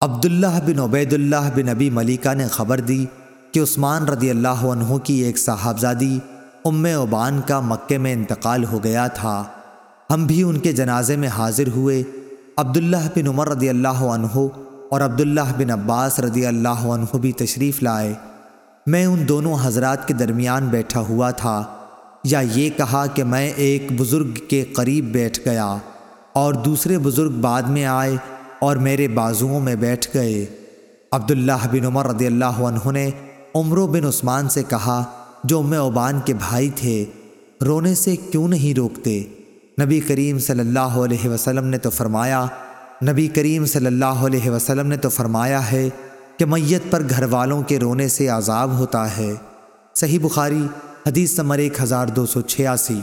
عبداللہ بن عبید اللہ بن نبی ملیکہ نے خبر دی کہ عثمان رضی اللہ عنہ کی ایک صاحبزادی ام عبان کا مکے میں انتقال ہو گیا تھا۔ ہم بھی ان کے جنازے میں حاضر ہوئے۔ عبداللہ بن عمر رضی اللہ عنہ اور عبداللہ بن عباس رضی اللہ عنہ بھی تشریف لائے۔ میں ان دونوں حضرات کے درمیان بیٹھا ہوا تھا۔ یا یہ کہا کہ میں ایک بزرگ کے قریب بیٹھ گیا اور دوسرے بزرگ بعد میں آئے اور میرے بازوؤں میں بیٹھ گئے۔ عبداللہ بن عمر رضی اللہ عنہ نے عمرو بن عثمان سے کہا، جو ام عبان کے بھائی تھے، رونے سے کیوں نہیں روکتے؟ نبی کریم صلی اللہ علیہ وسلم نے تو فرمایا، نبی کریم صلی اللہ علیہ وسلم نے تو فرمایا ہے کہ میت پر گھر والوں کے رونے سے عذاب ہوتا ہے۔ صحیح بخاری، حدیث نمبر ایک ہزار دو سو چھیاسی۔